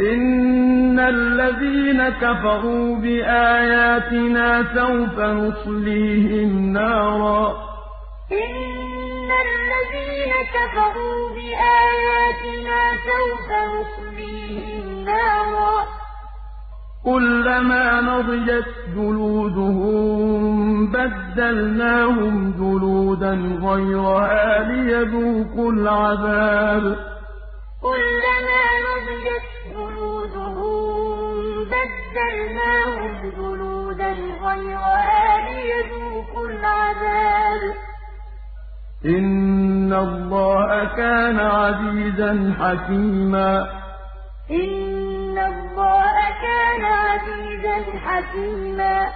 إِنَّ الَّذِينَ كَفَرُوا بِآيَاتِنَا سَوْفَ نُصْلِيهِمْ نَارًا كُلَّمَا نَضِجَتْ جُلُودُهُم بَدَّلْنَاهُمْ جُلُودًا غَيْرَهَا لِيَذُوقُوا الْعَذَابَ ۗ كُلَّمَا نَضِجَتْ بَدَّلْنَاهُمْ جُلُودًا غَيْرَهَا لِيَذُوقُوا الْعَذَابَ ۗ. إِنَّ اللَّهَ كَانَ عَزِيزًا حَكِيمًا. إِنَّ اللَّهَ كَانَ عَزِيزًا حَكِيمًا.